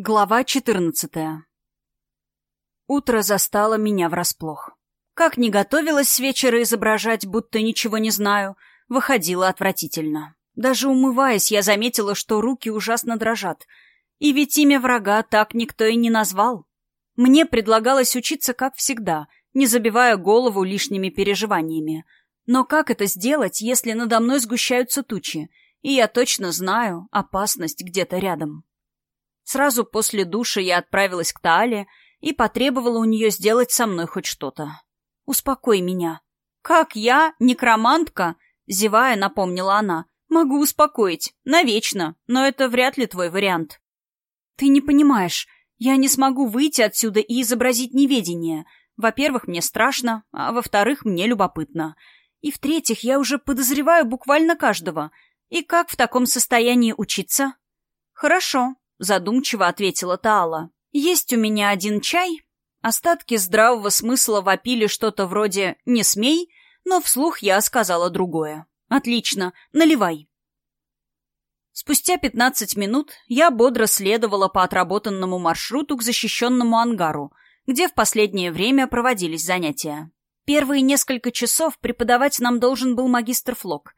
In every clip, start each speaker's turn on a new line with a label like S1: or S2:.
S1: Глава 14 Утро застало меня врасплох. Как не готовилась с вечера изображать, будто ничего не знаю, выходило отвратительно. Даже умываясь, я заметила, что руки ужасно дрожат. И ведь имя врага так никто и не назвал. Мне предлагалось учиться, как всегда, не забивая голову лишними переживаниями. Но как это сделать, если надо мной сгущаются тучи, и я точно знаю, опасность где-то рядом? Сразу после душа я отправилась к Таале и потребовала у нее сделать со мной хоть что-то. «Успокой меня». «Как я, некромантка?» — зевая, напомнила она. «Могу успокоить. Навечно. Но это вряд ли твой вариант». «Ты не понимаешь. Я не смогу выйти отсюда и изобразить неведение. Во-первых, мне страшно, а во-вторых, мне любопытно. И в-третьих, я уже подозреваю буквально каждого. И как в таком состоянии учиться?» «Хорошо», задумчиво ответила Таала. Есть у меня один чай. Остатки здравого смысла вопили что-то вроде «не смей», но вслух я сказала другое. «Отлично, наливай». Спустя пятнадцать минут я бодро следовала по отработанному маршруту к защищенному ангару, где в последнее время проводились занятия. Первые несколько часов преподавать нам должен был магистр Флок.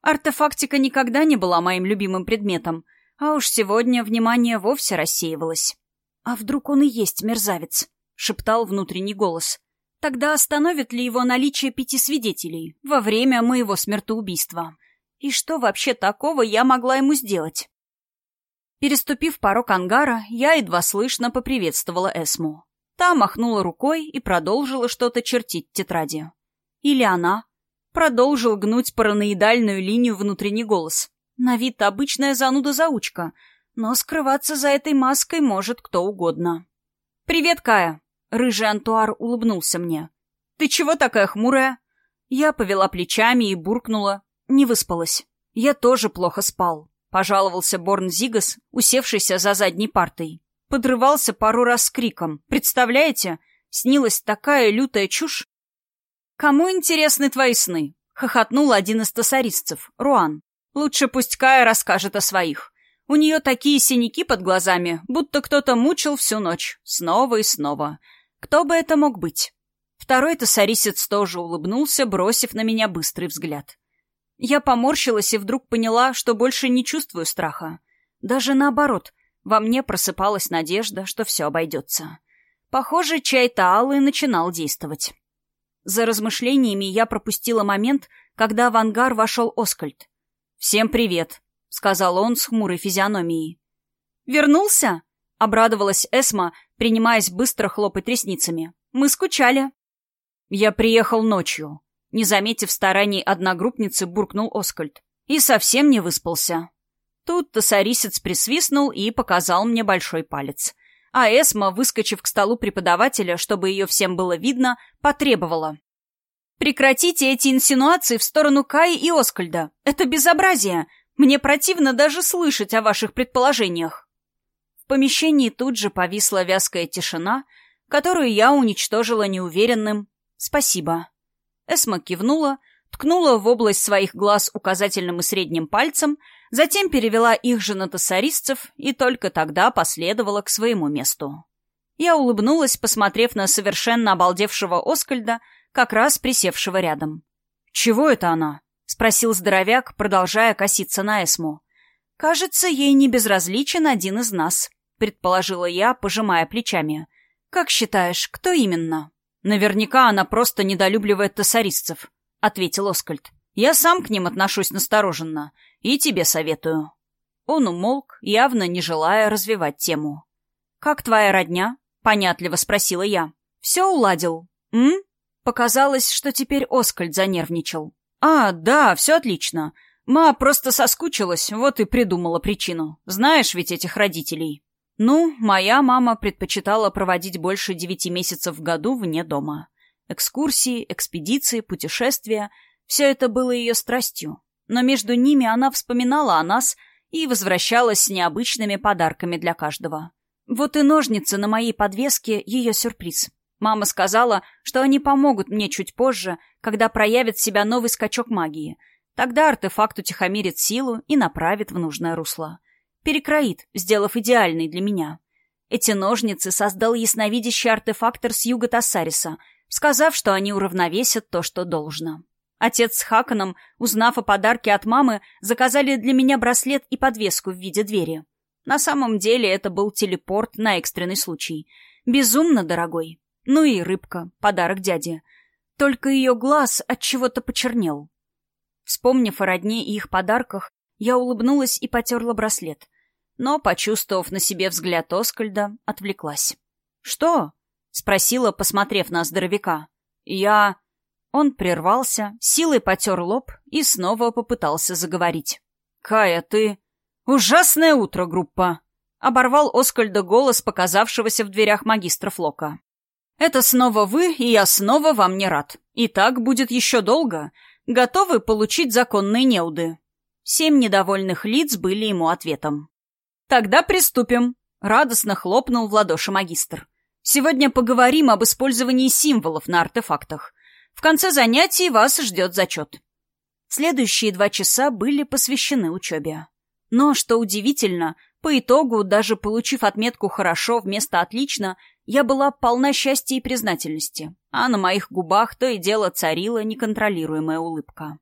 S1: Артефактика никогда не была моим любимым предметом, а уж сегодня внимание вовсе рассеивалось. «А вдруг он и есть мерзавец?» — шептал внутренний голос. «Тогда остановит ли его наличие пяти свидетелей во время моего смертоубийства? И что вообще такого я могла ему сделать?» Переступив порог ангара, я едва слышно поприветствовала Эсму. Та махнула рукой и продолжила что-то чертить в тетради. Или она продолжил гнуть параноидальную линию внутренний голос. На вид обычная зануда-заучка, но скрываться за этой маской может кто угодно. «Привет, Кая!» — рыжий Антуар улыбнулся мне. «Ты чего такая хмурая?» Я повела плечами и буркнула. Не выспалась. Я тоже плохо спал. Пожаловался Борн Зигас, усевшийся за задней партой. Подрывался пару раз с криком. Представляете? Снилась такая лютая чушь. «Кому интересны твои сны?» — хохотнул один из тасаристцев, Руан. Лучше пусть Кая расскажет о своих. У нее такие синяки под глазами, будто кто-то мучил всю ночь. Снова и снова. Кто бы это мог быть? Второй тосарисец тоже улыбнулся, бросив на меня быстрый взгляд. Я поморщилась и вдруг поняла, что больше не чувствую страха. Даже наоборот, во мне просыпалась надежда, что все обойдется. Похоже, чай Таалы начинал действовать. За размышлениями я пропустила момент, когда в ангар вошел Оскальд. «Всем привет», — сказал он с хмурой физиономией. «Вернулся?» — обрадовалась Эсма, принимаясь быстро хлопать ресницами. «Мы скучали». «Я приехал ночью», — не заметив стараний одногруппницы, буркнул Оскальд. «И совсем не выспался». Тут тосарисец присвистнул и показал мне большой палец. А Эсма, выскочив к столу преподавателя, чтобы ее всем было видно, потребовала. Прекратите эти инсинуации в сторону Каи и Оскальда. Это безобразие. Мне противно даже слышать о ваших предположениях. В помещении тут же повисла вязкая тишина, которую я уничтожила неуверенным «спасибо». Эсма кивнула, ткнула в область своих глаз указательным и средним пальцем, затем перевела их же на тасаристцев и только тогда последовала к своему месту. Я улыбнулась, посмотрев на совершенно обалдевшего Оскальда, как раз присевшего рядом. «Чего это она?» — спросил здоровяк, продолжая коситься на Эсму. «Кажется, ей не безразличен один из нас», — предположила я, пожимая плечами. «Как считаешь, кто именно?» «Наверняка она просто недолюбливает тасаристцев», — ответил Оскальд. «Я сам к ним отношусь настороженно, и тебе советую». Он умолк, явно не желая развивать тему. «Как твоя родня?» — понятливо спросила я. «Все уладил. М?» Показалось, что теперь Оскальд занервничал. «А, да, все отлично. Ма просто соскучилась, вот и придумала причину. Знаешь ведь этих родителей?» «Ну, моя мама предпочитала проводить больше девяти месяцев в году вне дома. Экскурсии, экспедиции, путешествия — все это было ее страстью. Но между ними она вспоминала о нас и возвращалась с необычными подарками для каждого. Вот и ножницы на моей подвеске — ее сюрприз. Мама сказала, что они помогут мне чуть позже, когда проявит себя новый скачок магии. Тогда артефакт утихомирит силу и направит в нужное русло. Перекроит, сделав идеальный для меня. Эти ножницы создал ясновидящий артефактор с юга Тассариса, сказав, что они уравновесят то, что должно. Отец с Хаканом, узнав о подарке от мамы, заказали для меня браслет и подвеску в виде двери. На самом деле это был телепорт на экстренный случай. Безумно дорогой. Ну и рыбка, подарок дяде. Только ее глаз от чего-то почернел. Вспомнив о родне и их подарках, я улыбнулась и потерла браслет. Но, почувствовав на себе взгляд Оскальда, отвлеклась. «Что?» — спросила, посмотрев на здоровяка. «Я...» Он прервался, силой потер лоб и снова попытался заговорить. «Кая, ты...» «Ужасное утро, группа!» — оборвал Оскальда голос показавшегося в дверях магистра Флока. «Это снова вы, и я снова вам не рад. И так будет еще долго. Готовы получить законные неуды?» Семь недовольных лиц были ему ответом. «Тогда приступим!» — радостно хлопнул в ладоши магистр. «Сегодня поговорим об использовании символов на артефактах. В конце занятий вас ждет зачет». Следующие два часа были посвящены учебе. Но, что удивительно, по итогу, даже получив отметку «хорошо» вместо «отлично», я была полна счастья и признательности, а на моих губах то и дело царила неконтролируемая улыбка.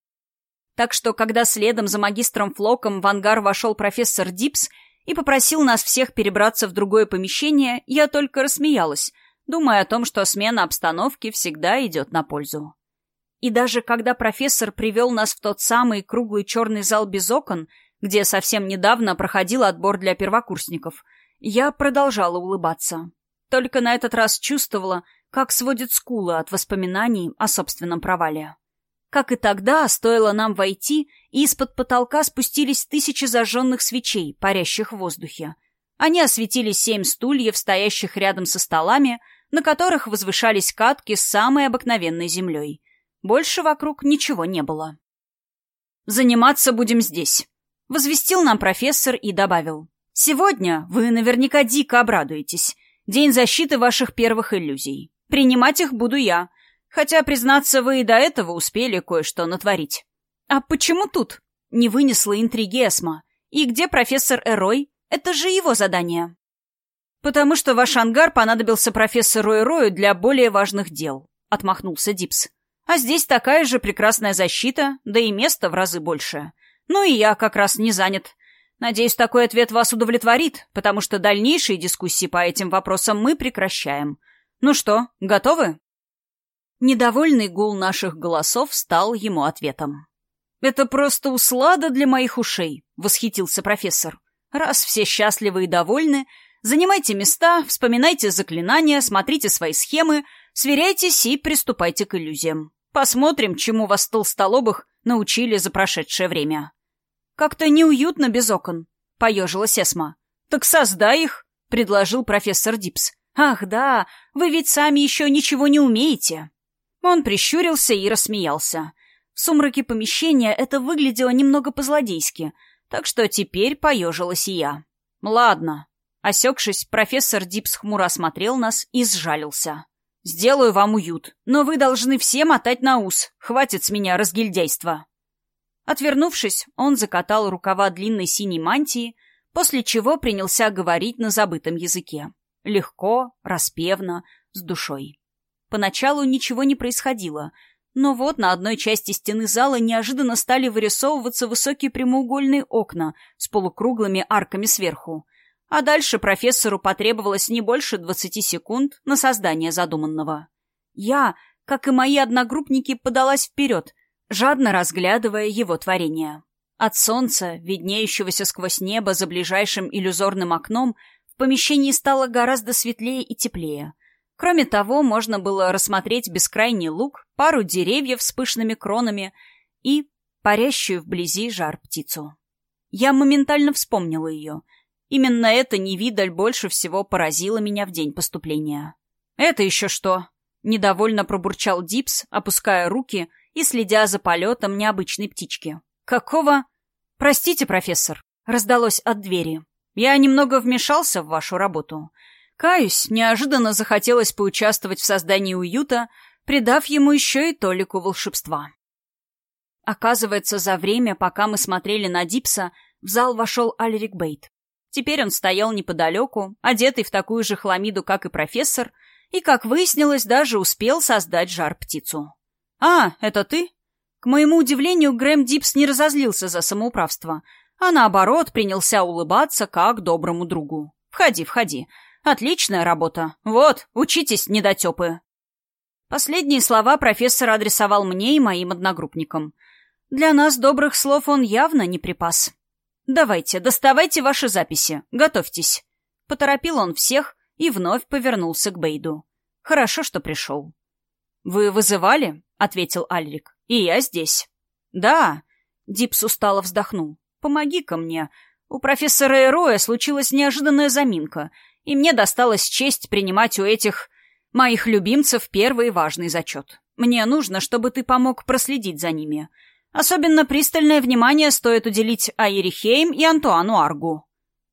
S1: Так что, когда следом за магистром Флоком в ангар вошел профессор Дипс и попросил нас всех перебраться в другое помещение, я только рассмеялась, думая о том, что смена обстановки всегда идет на пользу. И даже когда профессор привел нас в тот самый круглый черный зал без окон, где совсем недавно проходил отбор для первокурсников, я продолжала улыбаться. Только на этот раз чувствовала, как сводит скулы от воспоминаний о собственном провале. Как и тогда, стоило нам войти, и из-под потолка спустились тысячи зажженных свечей, парящих в воздухе. Они осветили семь стульев, стоящих рядом со столами, на которых возвышались катки с самой обыкновенной землей. Больше вокруг ничего не было. «Заниматься будем здесь», Возвестил нам профессор и добавил. «Сегодня вы наверняка дико обрадуетесь. День защиты ваших первых иллюзий. Принимать их буду я. Хотя, признаться, вы и до этого успели кое-что натворить». «А почему тут?» — не вынесла интриги Эсма. «И где профессор Эрой? Это же его задание». «Потому что ваш ангар понадобился профессору Эрою для более важных дел», — отмахнулся Дипс. «А здесь такая же прекрасная защита, да и места в разы больше. Ну и я как раз не занят. Надеюсь, такой ответ вас удовлетворит, потому что дальнейшие дискуссии по этим вопросам мы прекращаем. Ну что, готовы?» Недовольный гул наших голосов стал ему ответом. «Это просто услада для моих ушей», — восхитился профессор. «Раз все счастливы и довольны, занимайте места, вспоминайте заклинания, смотрите свои схемы, сверяйтесь и приступайте к иллюзиям. Посмотрим, чему вас толстолобых научили за прошедшее время». «Как-то неуютно без окон», — поежилась Эсма. «Так создай их», — предложил профессор Дипс. «Ах, да, вы ведь сами еще ничего не умеете». Он прищурился и рассмеялся. В сумраке помещения это выглядело немного по-злодейски, так что теперь поежилась и я. «Ладно». Осекшись, профессор Дипс хмуро осмотрел нас и сжалился. «Сделаю вам уют, но вы должны все мотать на ус. Хватит с меня разгильдяйства». Отвернувшись, он закатал рукава длинной синей мантии, после чего принялся говорить на забытом языке. Легко, распевно, с душой. Поначалу ничего не происходило, но вот на одной части стены зала неожиданно стали вырисовываться высокие прямоугольные окна с полукруглыми арками сверху, а дальше профессору потребовалось не больше двадцати секунд на создание задуманного. Я, как и мои одногруппники, подалась вперед, жадно разглядывая его творение. От солнца, виднеющегося сквозь небо за ближайшим иллюзорным окном, в помещении стало гораздо светлее и теплее. Кроме того, можно было рассмотреть бескрайний луг, пару деревьев с пышными кронами и парящую вблизи жар птицу. Я моментально вспомнила ее. Именно эта невидаль больше всего поразила меня в день поступления. «Это еще что?» — недовольно пробурчал Дипс, опуская руки — и следя за полетом необычной птички. «Какого?» «Простите, профессор», — раздалось от двери. «Я немного вмешался в вашу работу. Каюсь, неожиданно захотелось поучаствовать в создании уюта, придав ему еще и толику волшебства». Оказывается, за время, пока мы смотрели на Дипса, в зал вошел Альрик Бейт. Теперь он стоял неподалеку, одетый в такую же хламиду, как и профессор, и, как выяснилось, даже успел создать жар-птицу. «А, это ты?» К моему удивлению, Грэм Дипс не разозлился за самоуправство, а наоборот принялся улыбаться как доброму другу. «Входи, входи. Отличная работа. Вот, учитесь, недотепы». Последние слова профессор адресовал мне и моим одногруппникам. Для нас добрых слов он явно не припас. «Давайте, доставайте ваши записи. Готовьтесь». Поторопил он всех и вновь повернулся к Бейду. «Хорошо, что пришел». «Вы вызывали?» — ответил Альрик. «И я здесь». «Да». Дипс устало вздохнул. «Помоги-ка мне. У профессора Эроя случилась неожиданная заминка, и мне досталась честь принимать у этих Моих любимцев первый важный зачет. Мне нужно, чтобы ты помог проследить за ними. Особенно пристальное внимание стоит уделить Аире Хейм и Антуану Аргу.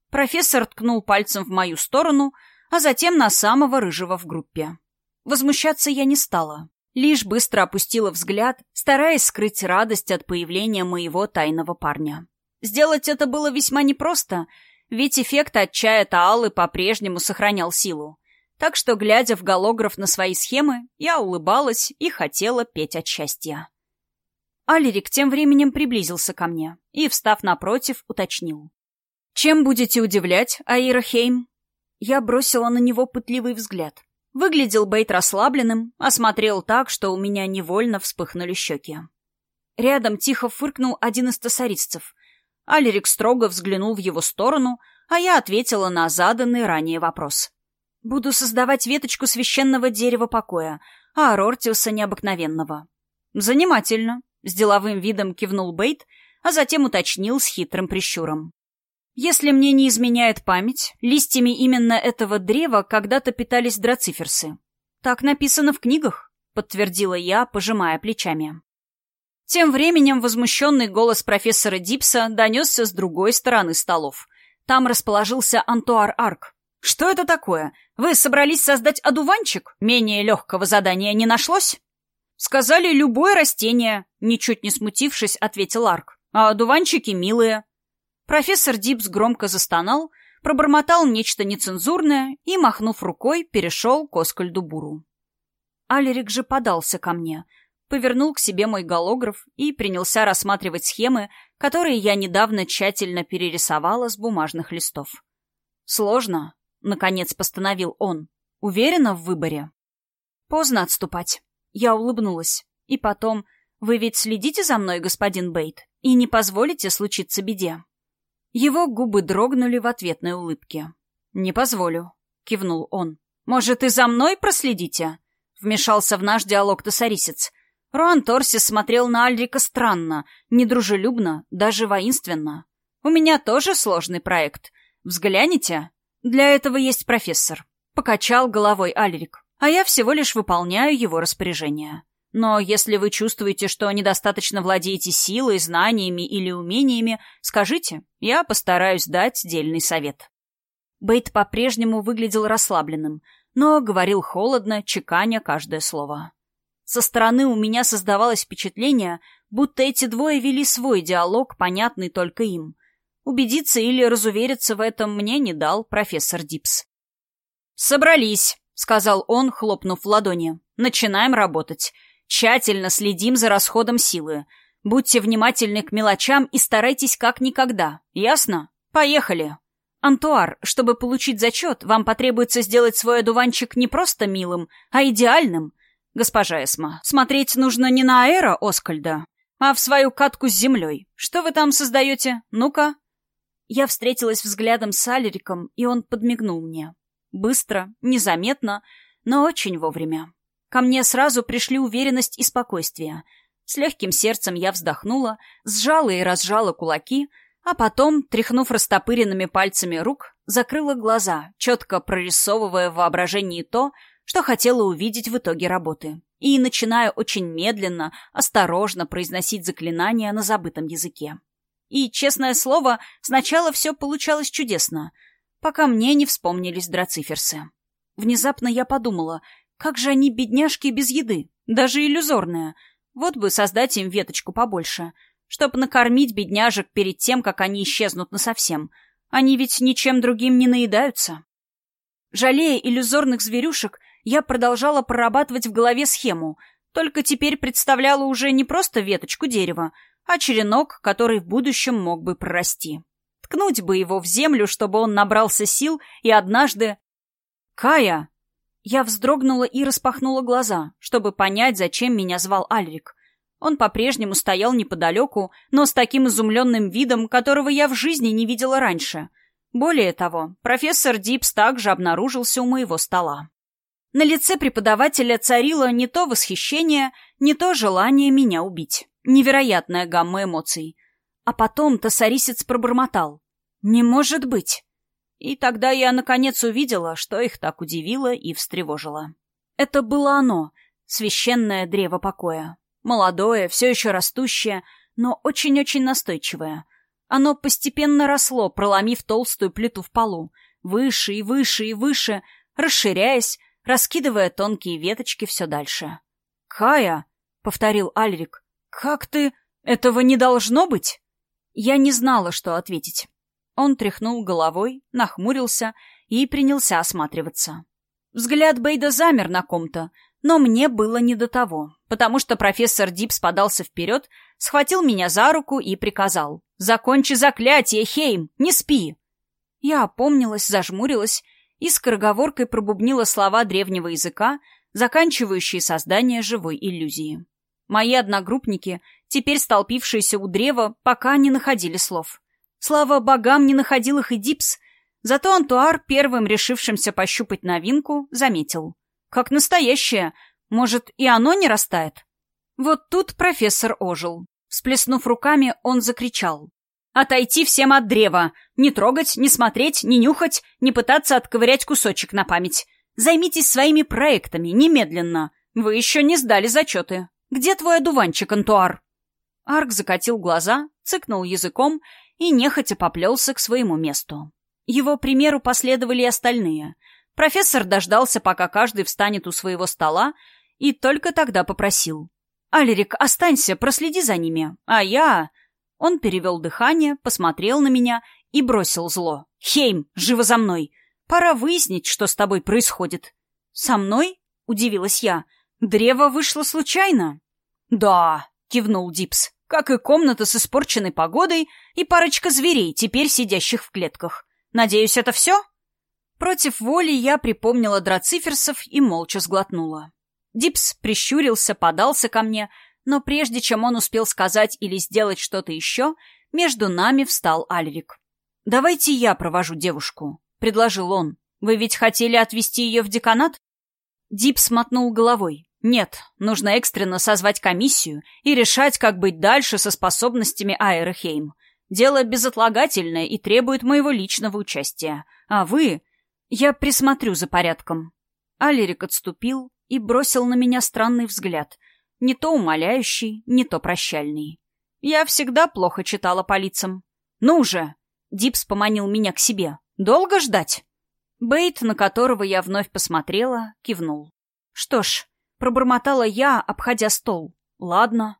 S1: Профессор ткнул пальцем в мою сторону, а затем на самого рыжего в группе. Возмущаться я не стала. Лишь быстро опустила взгляд, стараясь скрыть радость от появления моего тайного парня. Сделать это было весьма непросто, ведь эффект от чая Таалы по-прежнему сохранял силу. Так что, глядя в голограф на свои схемы, я улыбалась и хотела петь от счастья. Алерик тем временем приблизился ко мне и, встав напротив, уточнил. «Чем будете удивлять, Аира Хейм?» Я бросила на него пытливый взгляд. Выглядел Бейт расслабленным, осмотрел так, что у меня невольно вспыхнули щеки. Рядом тихо фыркнул один из тасарисцев. Алерик строго взглянул в его сторону, а я ответила на заданный ранее вопрос. Буду создавать веточку священного дерева покоя, а Арортиуса необыкновенного. Занимательно, с деловым видом кивнул Бейт, а затем уточнил с хитрым прищуром. Если мне не изменяет память, листьями именно этого древа когда-то питались драциферсы. Так написано в книгах, подтвердила я, пожимая плечами. Тем временем возмущенный голос профессора Дипса донесся с другой стороны столов. Там расположился Антуар Арк, «Что это такое? Вы собрались создать одуванчик? Менее легкого задания не нашлось?» «Сказали, любое растение», — ничуть не смутившись, ответил Арк. «А одуванчики милые». Профессор Дипс громко застонал, пробормотал нечто нецензурное и, махнув рукой, перешел к Оскальду Буру. Алерик же подался ко мне, повернул к себе мой голограф и принялся рассматривать схемы, которые я недавно тщательно перерисовала с бумажных листов. «Сложно», — наконец постановил он. «Уверена в выборе?» «Поздно отступать». Я улыбнулась. И потом, «Вы ведь следите за мной, господин Бейт, и не позволите случиться беде?» Его губы дрогнули в ответной улыбке. «Не позволю», — кивнул он. «Может, и за мной проследите?» — вмешался в наш диалог тосарисец. Руан Торсис смотрел на Альрика странно, недружелюбно, даже воинственно. «У меня тоже сложный проект. Взгляните?» «Для этого есть профессор», — покачал головой Альрик. «А я всего лишь выполняю его распоряжения. Но если вы чувствуете, что недостаточно владеете силой, знаниями или умениями, скажите, я постараюсь дать дельный совет». Бейт по-прежнему выглядел расслабленным, но говорил холодно, чеканя каждое слово. Со стороны у меня создавалось впечатление, будто эти двое вели свой диалог, понятный только им — Убедиться или разувериться в этом мне не дал профессор Дипс. «Собрались», — сказал он, хлопнув в ладони. «Начинаем работать. Тщательно следим за расходом силы. Будьте внимательны к мелочам и старайтесь как никогда. Ясно? Поехали!» «Антуар, чтобы получить зачет, вам потребуется сделать свой одуванчик не просто милым, а идеальным. Госпожа Эсма, смотреть нужно не на аэро Оскальда, а в свою катку с землей. Что вы там создаете? Ну-ка!» Я встретилась взглядом с Алериком, и он подмигнул мне. Быстро, незаметно, но очень вовремя. Ко мне сразу пришли уверенность и спокойствие. С легким сердцем я вздохнула, сжала и разжала кулаки, а потом, тряхнув растопыренными пальцами рук, закрыла глаза, четко прорисовывая в воображении то, что хотела увидеть в итоге работы, и начиная очень медленно, осторожно произносить заклинания на забытом языке. И, честное слово, сначала все получалось чудесно, пока мне не вспомнились драциферсы. Внезапно я подумала, как же они, бедняжки, без еды, даже иллюзорная. Вот бы создать им веточку побольше, чтобы накормить бедняжек перед тем, как они исчезнут насовсем. Они ведь ничем другим не наедаются. Жалея иллюзорных зверюшек, я продолжала прорабатывать в голове схему, только теперь представляла уже не просто веточку дерева, а черенок, который в будущем мог бы прорасти. Ткнуть бы его в землю, чтобы он набрался сил и однажды... «Кая!» Я вздрогнула и распахнула глаза, чтобы понять, зачем меня звал Альрик. Он по-прежнему стоял неподалеку, но с таким изумленным видом, которого я в жизни не видела раньше. Более того, профессор Дипс также обнаружился у моего стола. На лице преподавателя царило не то восхищение, не то желание меня убить. Невероятная гамма эмоций. А потом тасарисец пробормотал. «Не может быть!» И тогда я, наконец, увидела, что их так удивило и встревожило. Это было оно, священное древо покоя. Молодое, все еще растущее, но очень-очень настойчивое. Оно постепенно росло, проломив толстую плиту в полу, выше и выше и выше, расширяясь, раскидывая тонкие веточки все дальше. «Кая!» — повторил Альрик. «Как ты? Этого не должно быть?» Я не знала, что ответить. Он тряхнул головой, нахмурился и принялся осматриваться. Взгляд Бейда замер на ком-то, но мне было не до того, потому что профессор Дипс подался вперед, схватил меня за руку и приказал. «Закончи заклятие, Хейм! Не спи!» Я опомнилась, зажмурилась и скороговоркой пробубнила слова древнего языка, заканчивающие создание живой иллюзии. Мои одногруппники, теперь столпившиеся у древа, пока не находили слов. Слава богам, не находил их и Дипс, зато Антуар, первым решившийся пощупать новинку, заметил — как настоящее. Может, и оно не растает? Вот тут профессор ожил. Всплеснув руками, он закричал. «Отойти всем от древа! Не трогать, не смотреть, не нюхать, не пытаться отковырять кусочек на память. Займитесь своими проектами, немедленно. Вы еще не сдали зачеты. Где твой одуванчик, Антуар?» Арк закатил глаза, цыкнул языком и нехотя поплелся к своему месту. Его примеру последовали и остальные — Профессор дождался, пока каждый встанет у своего стола, и только тогда попросил. «Алерик, останься, проследи за ними. А я...» Он перевел дыхание, посмотрел на меня и бросил зло. «Хейм, живо за мной! Пора выяснить, что с тобой происходит». «Со мной?» — удивилась я. «Древо вышло случайно?» «Да», — кивнул Дипс, — «как и комната с испорченной погодой и парочка зверей, теперь сидящих в клетках. Надеюсь, это все?» Против воли я припомнила драциферсов и молча сглотнула. Дипс прищурился, подался ко мне, но прежде чем он успел сказать или сделать что-то еще, между нами встал Альрик. «Давайте я провожу девушку», — предложил он. «Вы ведь хотели отвезти ее в деканат?» Дипс мотнул головой. «Нет, нужно экстренно созвать комиссию и решать, как быть дальше со способностями Аэрохейм. Дело безотлагательное и требует моего личного участия. А вы...» «Я присмотрю за порядком». Алерик отступил и бросил на меня странный взгляд. Не то умоляющий, не то прощальный. Я всегда плохо читала по лицам. «Ну же!» — Дипс поманил меня к себе. «Долго ждать?» Бейт, на которого я вновь посмотрела, кивнул. «Что ж», — пробормотала я, обходя стол. «Ладно».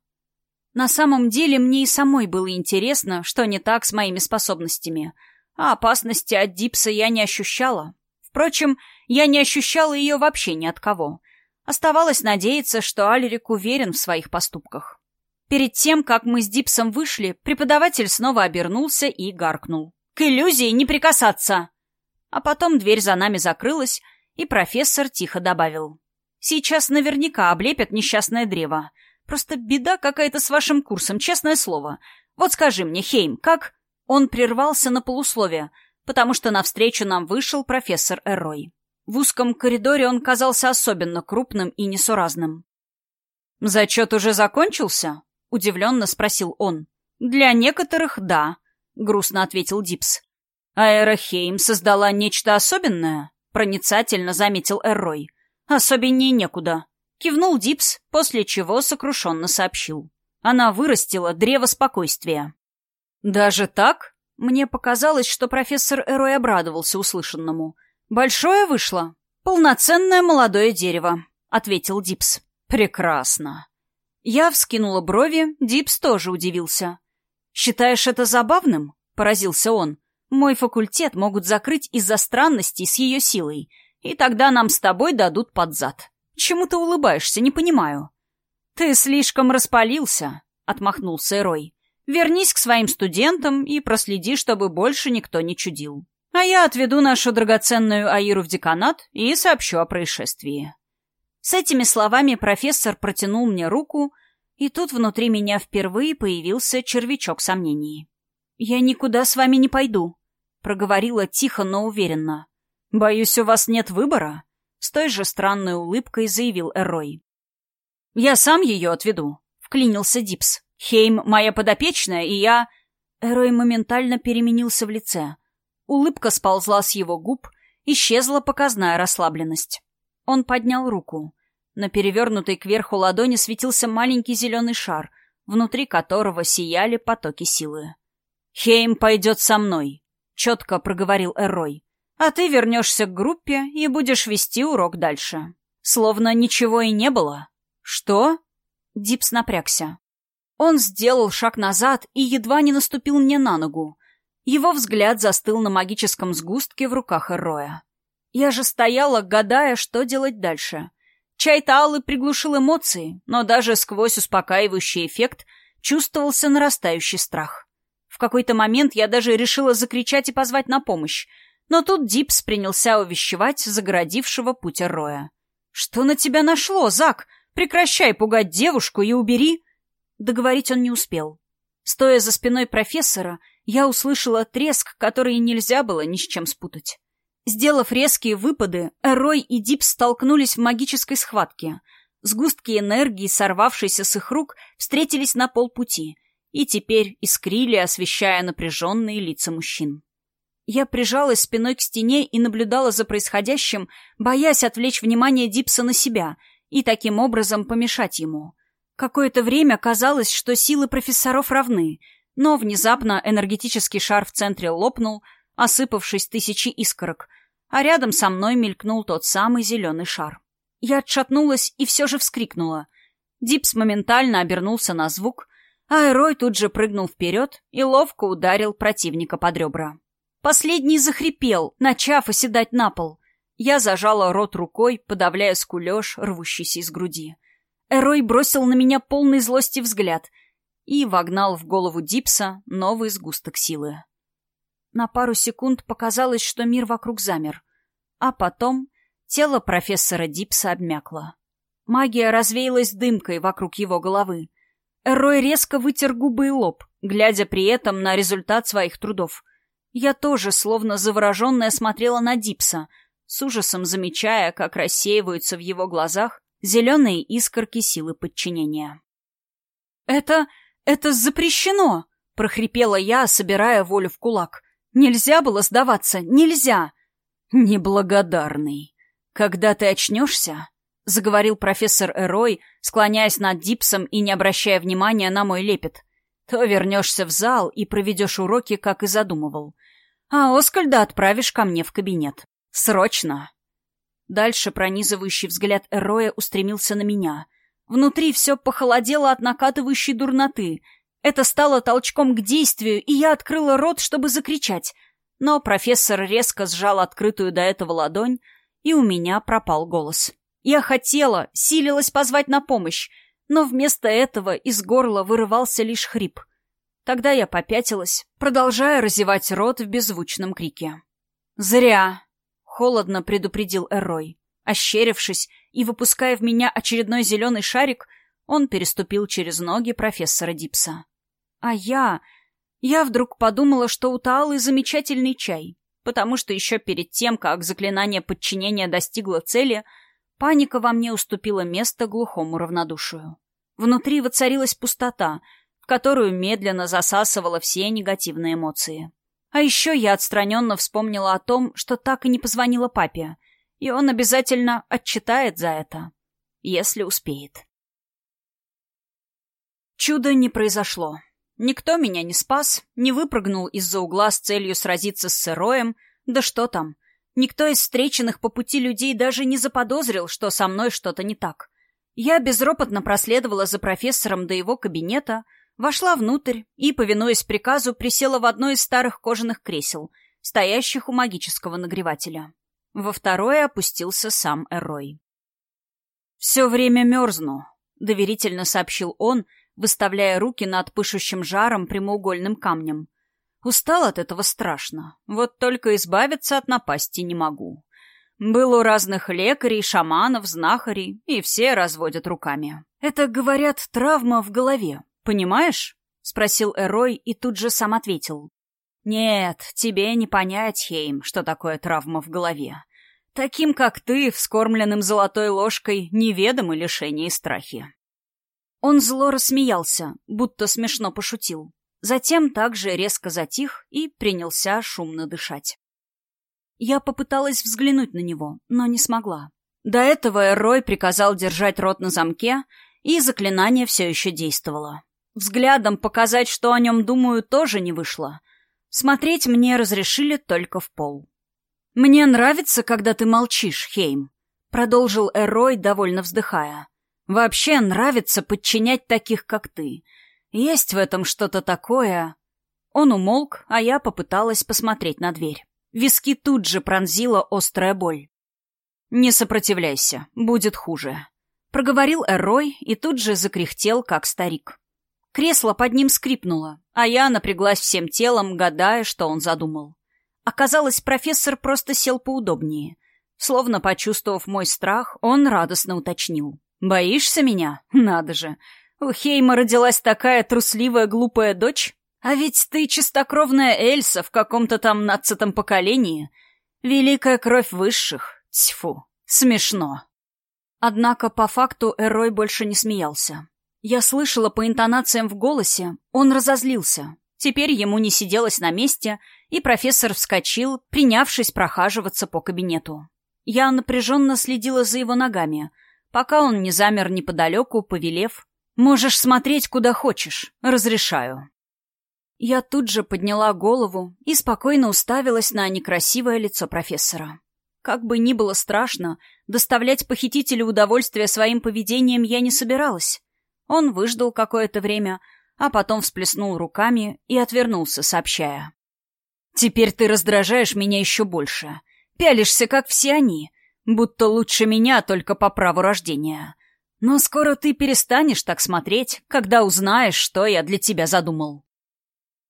S1: На самом деле мне и самой было интересно, что не так с моими способностями — а опасности от Дипса я не ощущала. Впрочем, я не ощущала ее вообще ни от кого. Оставалось надеяться, что Алерик уверен в своих поступках. Перед тем, как мы с Дипсом вышли, преподаватель снова обернулся и гаркнул. «К иллюзии не прикасаться!» А потом дверь за нами закрылась, и профессор тихо добавил. «Сейчас наверняка облепят несчастное древо. Просто беда какая-то с вашим курсом, честное слово. Вот скажи мне, Хейм, как...» Он прервался на полуслове, потому что навстречу нам вышел профессор Эрой. В узком коридоре он казался особенно крупным и несуразным. «Зачет уже закончился?» — удивленно спросил он. «Для некоторых — да», — грустно ответил Дипс. «Аэрохейм создала нечто особенное?» — проницательно заметил Эрой. «Особеннее некуда», — кивнул Дипс, после чего сокрушенно сообщил. «Она вырастила древо спокойствия». «Даже так?» Мне показалось, что профессор Эрой обрадовался услышанному. «Большое вышло?» «Полноценное молодое дерево», — ответил Дипс. «Прекрасно». Я вскинула брови, Дипс тоже удивился. «Считаешь это забавным?» — поразился он. Мой факультет могут закрыть из-за странностей с ее силой, и тогда нам с тобой дадут под зад. Чему ты улыбаешься, не понимаю. Ты слишком распалился, — отмахнулся Рой. Вернись к своим студентам и проследи, чтобы больше никто не чудил. А я отведу нашу драгоценную Аиру в деканат и сообщу о происшествии. С этими словами профессор протянул мне руку, и тут внутри меня впервые появился червячок сомнений. «Я никуда с вами не пойду», — проговорила тихо, но уверенно. «Боюсь, у вас нет выбора», — с той же странной улыбкой заявил Эрой. «Я сам ее отведу», — вклинился Дипс. «Хейм — моя подопечная, и я...» Эрой моментально переменился в лице. Улыбка сползла с его губ, исчезла показная расслабленность. Он поднял руку. На перевернутой кверху ладони светился маленький зеленый шар, внутри которого сияли потоки силы. «Хейм пойдет со мной», — четко проговорил Эрой. «А ты вернешься к группе и будешь вести урок дальше. Словно ничего и не было». «Что?» Дипс напрягся. Он сделал шаг назад и едва не наступил мне на ногу. Его взгляд застыл на магическом сгустке в руках Эроя. Я же стояла, гадая, что делать дальше. Чай Таалы приглушил эмоции, но даже сквозь успокаивающий эффект чувствовался нарастающий страх. В какой-то момент я даже решила закричать и позвать на помощь, но тут Дипс принялся увещевать загородившего путь Роя. «Что на тебя нашло, Зак? Прекращай пугать девушку и убери!» Договорить он не успел. Стоя за спиной профессора, я услышала треск, который нельзя было ни с чем спутать. Сделав резкие выпады, Рой и Дип столкнулись в магической схватке. Сгустки энергии, сорвавшиеся с их рук, встретились на полпути и теперь искрили, освещая напряженные лица мужчин. Я прижалась спиной к стене и наблюдала за происходящим, боясь отвлечь внимание Дипса на себя и таким образом помешать ему. Какое-то время казалось, что силы профессоров равны, но внезапно энергетический шар в центре лопнул, осыпавшись тысячи искорок, а рядом со мной мелькнул тот самый зеленый шар. Я отшатнулась и все же вскрикнула. Дипс моментально обернулся на звук, а Эрой тут же прыгнул вперед и ловко ударил противника под ребра. Последний захрипел, начав оседать на пол. Я зажала рот рукой, подавляя скулеж, рвущийся из груди. Эрой бросил на меня полный злости взгляд и вогнал в голову Дипса новый сгусток силы. На пару секунд показалось, что мир вокруг замер. А потом тело профессора Дипса обмякло. Магия развеялась дымкой вокруг его головы. Эрой резко вытер губы и лоб, глядя при этом на результат своих трудов. Я тоже, словно завороженная, смотрела на Дипса, с ужасом замечая, как рассеиваются в его глазах зеленые искорки силы подчинения. «Это... это запрещено!» — прохрипела я, собирая волю в кулак. Нельзя было сдаваться, нельзя. Неблагодарный. Когда ты очнешься, — заговорил профессор Эрой, склоняясь над Дипсом и не обращая внимания на мой лепет, — то вернешься в зал и проведешь уроки, как и задумывал. А Оскальда отправишь ко мне в кабинет. Срочно. Дальше пронизывающий взгляд Эроя устремился на меня. Внутри все похолодело от накатывающей дурноты — это стало толчком к действию, и я открыла рот, чтобы закричать. Но профессор резко сжал открытую до этого ладонь, и у меня пропал голос. Я хотела, силилась позвать на помощь, но вместо этого из горла вырывался лишь хрип. Тогда я попятилась, продолжая разевать рот в беззвучном крике. «Зря!» — холодно предупредил Эрой. Ощерившись и выпуская в меня очередной зеленый шарик, он переступил через ноги профессора Дипса. А я... Я вдруг подумала, что у Таалы замечательный чай, потому что еще перед тем, как заклинание подчинения достигло цели, паника во мне уступила место глухому равнодушию. Внутри воцарилась пустота, в которую медленно засасывала все негативные эмоции. А еще я отстраненно вспомнила о том, что так и не позвонила папе, и он обязательно отчитает за это, если успеет. Чудо не произошло. Никто меня не спас, не выпрыгнул из-за угла с целью сразиться с сыроем, да что там. Никто из встреченных по пути людей даже не заподозрил, что со мной что-то не так. Я безропотно проследовала за профессором до его кабинета, Вошла внутрь и, повинуясь приказу, присела в одно из старых кожаных кресел, стоящих у магического нагревателя. Во второе опустился сам Эрой. «Все время мерзну», — доверительно сообщил он, выставляя руки над пышущим жаром прямоугольным камнем. «Устал от этого страшно. Вот только избавиться от напасти не могу. Было у разных лекарей, шаманов, знахарей, и все разводят руками. Это, говорят, травма в голове. Понимаешь?» — спросил Эрой и тут же сам ответил. «Нет, тебе не понять, Хейм, что такое травма в голове. Таким, как ты, вскормленным золотой ложкой, неведомы лишения и страхи». Он зло рассмеялся, будто смешно пошутил. Затем также резко затих и принялся шумно дышать. Я попыталась взглянуть на него, но не смогла. До этого Эрой приказал держать рот на замке, и заклинание все еще действовало. Взглядом показать, что о нем думаю, тоже не вышло. Смотреть мне разрешили только в пол. «Мне нравится, когда ты молчишь, Хейм», — продолжил Эрой, довольно вздыхая. «Вообще нравится подчинять таких, как ты. Есть в этом что-то такое...» Он умолк, а я попыталась посмотреть на дверь. Виски тут же пронзила острая боль. «Не сопротивляйся, будет хуже», — проговорил Эрой и тут же закряхтел, как старик. Кресло под ним скрипнуло, а я напряглась всем телом, гадая, что он задумал. Оказалось, профессор просто сел поудобнее. Словно почувствовав мой страх, он радостно уточнил. «Боишься меня? Надо же! У Хейма родилась такая трусливая глупая дочь? А ведь ты чистокровная Эльса в каком-то там нацатом поколении. Великая кровь высших. Тьфу, смешно». Однако по факту Эрой больше не смеялся. Я слышала по интонациям в голосе, он разозлился. Теперь ему не сиделось на месте, и профессор вскочил, принявшись прохаживаться по кабинету. Я напряженно следила за его ногами, пока он не замер неподалеку, повелев «Можешь смотреть, куда хочешь. Разрешаю». Я тут же подняла голову и спокойно уставилась на некрасивое лицо профессора. Как бы ни было страшно, доставлять похитителю удовольствие своим поведением я не собиралась. Он выждал какое-то время, а потом всплеснул руками и отвернулся, сообщая. «Теперь ты раздражаешь меня еще больше. Пялишься, как все они, будто лучше меня только по праву рождения. Но скоро ты перестанешь так смотреть, когда узнаешь, что я для тебя задумал».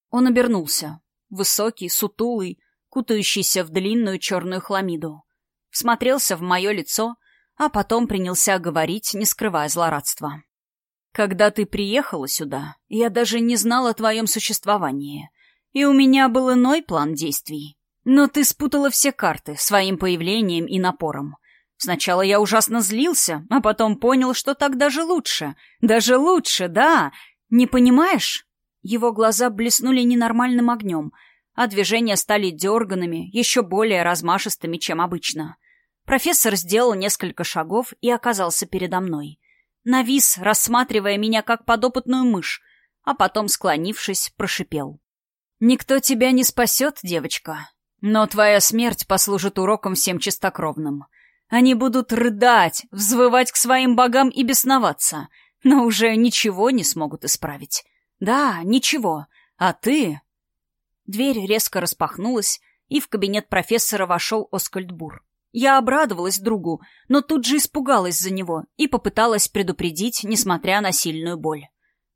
S1: Он обернулся. Высокий, сутулый, кутающийся в длинную черную хламиду. Всмотрелся в мое лицо, а потом принялся говорить, не скрывая злорадства. Когда ты приехала сюда, я даже не знала о твоем существовании. И у меня был иной план действий. Но ты спутала все карты своим появлением и напором. Сначала я ужасно злился, а потом понял, что так даже лучше. Даже лучше, да. Не понимаешь? Его глаза блеснули ненормальным огнем, а движения стали дерганными, еще более размашистыми, чем обычно. Профессор сделал несколько шагов и оказался передо мной навис, рассматривая меня как подопытную мышь, а потом, склонившись, прошипел. «Никто тебя не спасет, девочка, но твоя смерть послужит уроком всем чистокровным. Они будут рыдать, взвывать к своим богам и бесноваться, но уже ничего не смогут исправить. Да, ничего. А ты...» Дверь резко распахнулась, и в кабинет профессора вошел Оскальд Бур. Я обрадовалась другу, но тут же испугалась за него и попыталась предупредить, несмотря на сильную боль.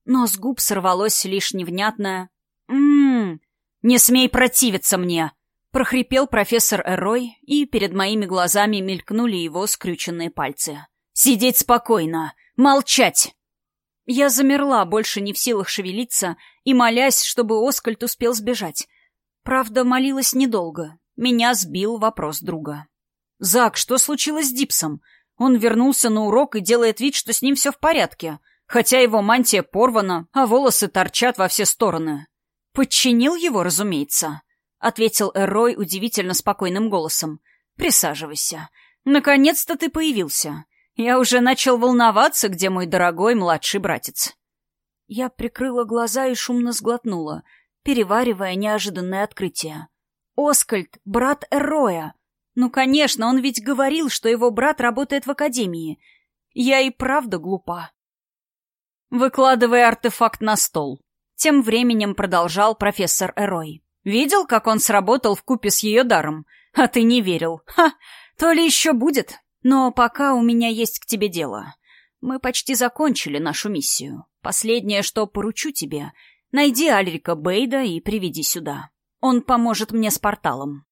S1: Но с губ сорвалось лишь невнятное «М-м-м, не смей противиться мне!» Прохрипел профессор Эрой, и перед моими глазами мелькнули его скрюченные пальцы. «Сидеть спокойно! Молчать!» Я замерла, больше не в силах шевелиться, и молясь, чтобы Оскальд успел сбежать. Правда, молилась недолго. Меня сбил вопрос друга. «Зак, что случилось с Дипсом? Он вернулся на урок и делает вид, что с ним все в порядке, хотя его мантия порвана, а волосы торчат во все стороны». «Подчинил его, разумеется», — ответил Эрой удивительно спокойным голосом. «Присаживайся. Наконец-то ты появился. Я уже начал волноваться, где мой дорогой младший братец». Я прикрыла глаза и шумно сглотнула, переваривая неожиданное открытие. «Оскальд, брат Эроя!» Ну, конечно, он ведь говорил, что его брат работает в академии. Я и правда глупа. Выкладывай артефакт на стол. Тем временем продолжал профессор Эрой. Видел, как он сработал в купе с ее даром? А ты не верил. Ха! То ли еще будет. Но пока у меня есть к тебе дело. Мы почти закончили нашу миссию. Последнее, что поручу тебе, найди Альрика Бейда и приведи сюда. Он поможет мне с порталом.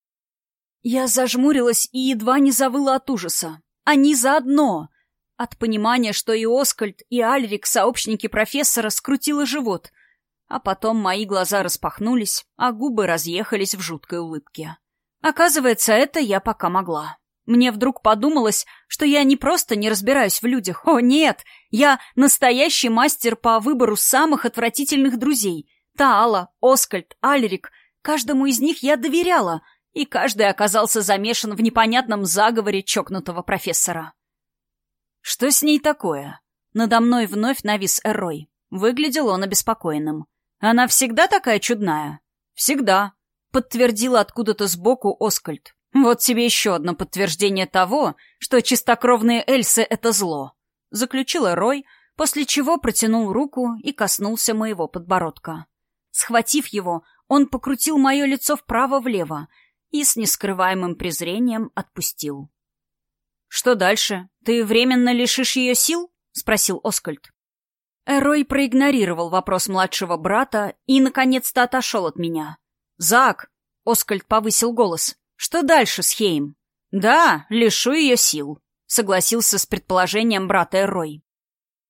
S1: Я зажмурилась и едва не завыла от ужаса. Они заодно. От понимания, что и Оскальд, и Альрик, сообщники профессора, скрутило живот. А потом мои глаза распахнулись, а губы разъехались в жуткой улыбке. Оказывается, это я пока могла. Мне вдруг подумалось, что я не просто не разбираюсь в людях. О, нет! Я настоящий мастер по выбору самых отвратительных друзей. Таала, Оскальд, Альрик. Каждому из них я доверяла, и каждый оказался замешан в непонятном заговоре чокнутого профессора. «Что с ней такое?» Надо мной вновь навис Эрой. Выглядел он обеспокоенным. «Она всегда такая чудная?» «Всегда», — подтвердила откуда-то сбоку Оскальд. «Вот тебе еще одно подтверждение того, что чистокровные Эльсы — это зло», — заключила Рой, после чего протянул руку и коснулся моего подбородка. Схватив его, он покрутил мое лицо вправо-влево и с нескрываемым презрением отпустил. «Что дальше? Ты временно лишишь ее сил?» — спросил Оскальд. Эрой проигнорировал вопрос младшего брата и, наконец-то, отошел от меня. «Зак!» — Оскальд повысил голос. Что дальше с Хейм? Да, лишу ее сил, согласился с предположением брата Эрой.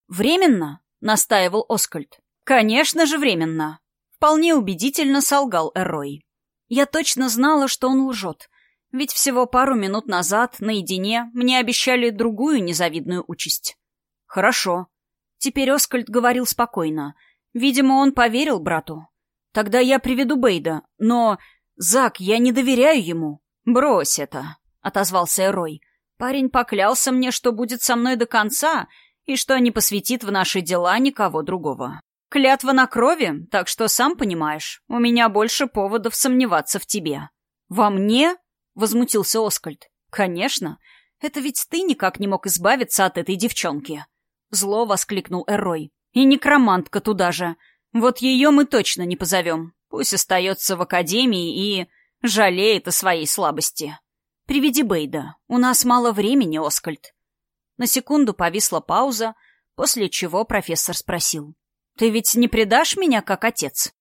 S1: Временно? настаивал Оскальд. Конечно же, временно. Вполне убедительно солгал Эрой. Я точно знала, что он лжет. Ведь всего пару минут назад, наедине, мне обещали другую незавидную участь. Хорошо. Теперь Оскальд говорил спокойно. Видимо, он поверил брату. Тогда я приведу Бейда, но «Зак, я не доверяю ему». «Брось это», — отозвался Эрой. «Парень поклялся мне, что будет со мной до конца и что не посвятит в наши дела никого другого. Клятва на крови, так что, сам понимаешь, у меня больше поводов сомневаться в тебе». «Во мне?» — возмутился Оскальд. «Конечно. Это ведь ты никак не мог избавиться от этой девчонки». Зло воскликнул Эрой. «И некромантка туда же. Вот ее мы точно не позовем. Пусть остается в академии и жалеет о своей слабости. Приведи Бейда. У нас мало времени, Оскальд. На секунду повисла пауза, после чего профессор спросил. «Ты ведь не предашь меня как отец?»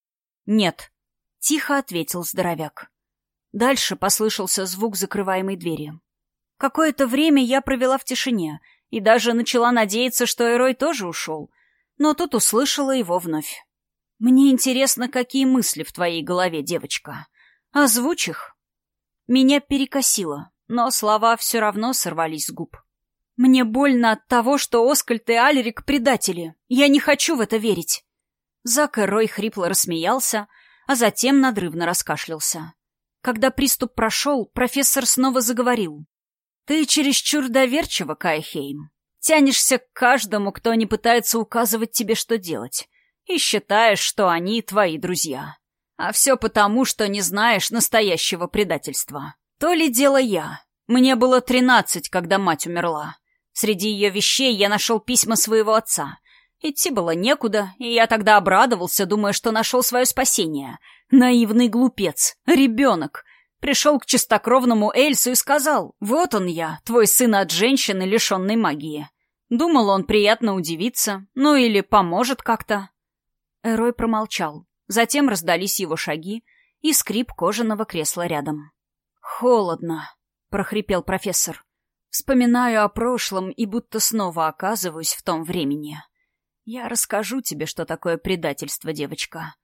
S1: «Нет», — тихо ответил здоровяк. Дальше послышался звук закрываемой двери. Какое-то время я провела в тишине и даже начала надеяться, что Эрой тоже ушел, но тут услышала его вновь. «Мне интересно, какие мысли в твоей голове, девочка. Озвучь их». Меня перекосило, но слова все равно сорвались с губ. «Мне больно от того, что Оскальд и Алерик — предатели. Я не хочу в это верить». Зак и Рой хрипло рассмеялся, а затем надрывно раскашлялся. Когда приступ прошел, профессор снова заговорил. «Ты чересчур доверчива, Кайхейм. Тянешься к каждому, кто не пытается указывать тебе, что делать и считаешь, что они твои друзья. А все потому, что не знаешь настоящего предательства. То ли дело я. Мне было тринадцать, когда мать умерла. Среди ее вещей я нашел письма своего отца. Идти было некуда, и я тогда обрадовался, думая, что нашел свое спасение. Наивный глупец, ребенок. Пришел к чистокровному Эльсу и сказал, «Вот он я, твой сын от женщины, лишенной магии». Думал, он приятно удивится, ну или поможет как-то. Эрой промолчал. Затем раздались его шаги и скрип кожаного кресла рядом. «Холодно», — прохрипел профессор. «Вспоминаю о прошлом и будто снова оказываюсь в том времени. Я расскажу тебе, что такое предательство, девочка.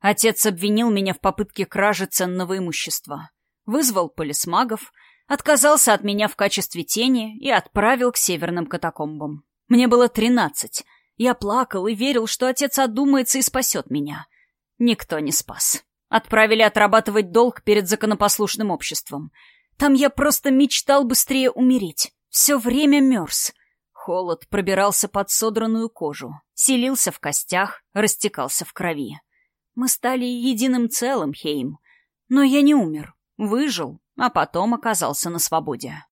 S1: Отец обвинил меня в попытке кражи ценного имущества, вызвал полисмагов, отказался от меня в качестве тени и отправил к северным катакомбам. Мне было тринадцать — я плакал и верил, что отец одумается и спасет меня. Никто не спас. Отправили отрабатывать долг перед законопослушным обществом. Там я просто мечтал быстрее умереть. Все время мерз. Холод пробирался под содранную кожу, селился в костях, растекался в крови. Мы стали единым целым, Хейм. Но я не умер, выжил, а потом оказался на свободе.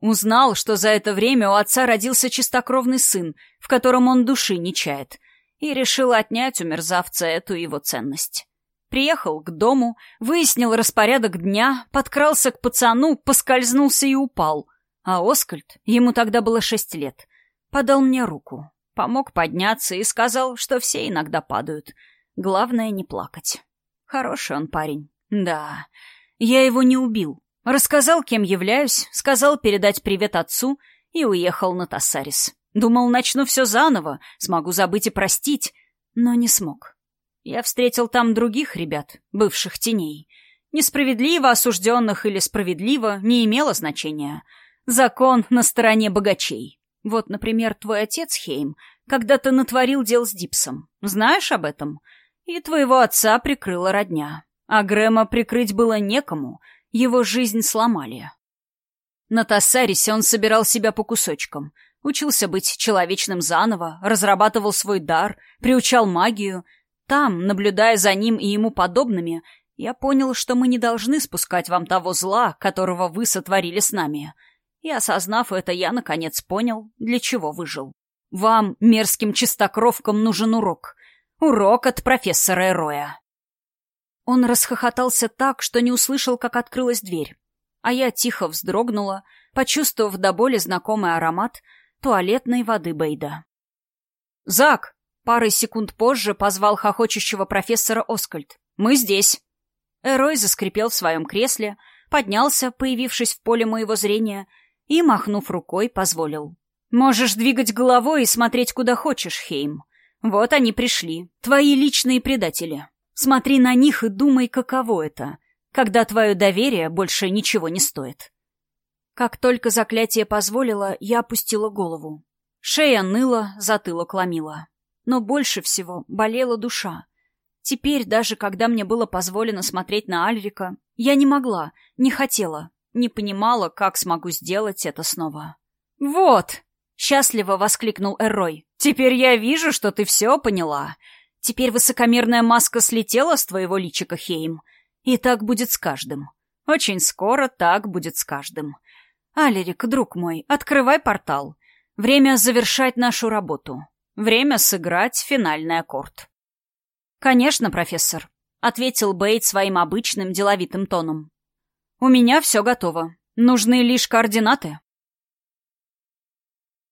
S1: Узнал, что за это время у отца родился чистокровный сын, в котором он души не чает. и решил отнять у мерзавца эту его ценность. Приехал к дому, выяснил распорядок дня, подкрался к пацану, поскользнулся и упал. А Оскальд, ему тогда было шесть лет, подал мне руку, помог подняться и сказал, что все иногда падают. Главное — не плакать. Хороший он парень. Да, я его не убил. Рассказал, кем являюсь, сказал передать привет отцу и уехал на Тассарис. Думал, начну все заново, смогу забыть и простить, но не смог. Я встретил там других ребят, бывших теней. Несправедливо осужденных или справедливо не имело значения. Закон на стороне богачей. Вот, например, твой отец, Хейм, когда-то натворил дел с Дипсом. Знаешь об этом? И твоего отца прикрыла родня. А Грэма прикрыть было некому, его жизнь сломали. На Тассарисе он собирал себя по кусочкам, учился быть человечным заново, разрабатывал свой дар, приучал магию — там, наблюдая за ним и ему подобными, я понял, что мы не должны спускать вам того зла, которого вы сотворили с нами. И, осознав это, я, наконец, понял, для чего выжил. Вам, мерзким чистокровкам, нужен урок. Урок от профессора Эроя. Он расхохотался так, что не услышал, как открылась дверь. А я тихо вздрогнула, почувствовав до боли знакомый аромат туалетной воды Бейда. «Зак!» Парой секунд позже позвал хохочущего профессора Оскальд. «Мы здесь». Эрой заскрипел в своем кресле, поднялся, появившись в поле моего зрения, и, махнув рукой, позволил. «Можешь двигать головой и смотреть куда хочешь, Хейм. Вот они пришли, твои личные предатели. Смотри на них и думай, каково это, когда твое доверие больше ничего не стоит». Как только заклятие позволило, я опустила голову. Шея ныла, затылок ломила. Но больше всего болела душа. Теперь, даже когда мне было позволено смотреть на Альрика, я не могла, не хотела, не понимала, как смогу сделать это снова. «Вот!» — счастливо воскликнул Эрой. «Теперь я вижу, что ты все поняла. Теперь высокомерная маска слетела с твоего личика, Хейм. И так будет с каждым. Очень скоро так будет с каждым. Алерик, друг мой, открывай портал. Время завершать нашу работу. Время сыграть финальный аккорд. «Конечно, профессор», — ответил Бейт своим обычным деловитым тоном. «У меня все готово. Нужны лишь координаты».